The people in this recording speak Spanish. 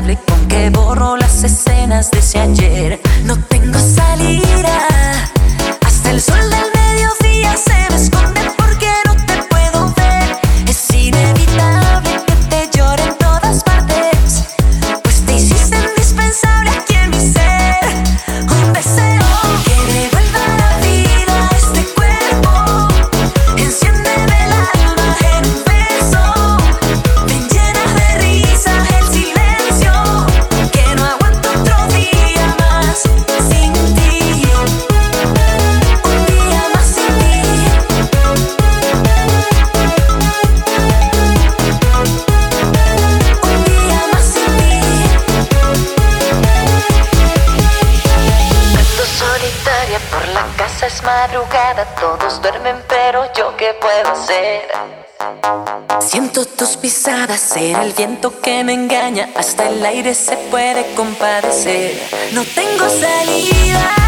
con que borro las escenas de ese ayer. No tengo sal madrugada, todos duermen, pero yo qué puedo hacer. Siento tus pisadas, ser el viento que me engaña, hasta el aire se puede compadecer. No tengo salida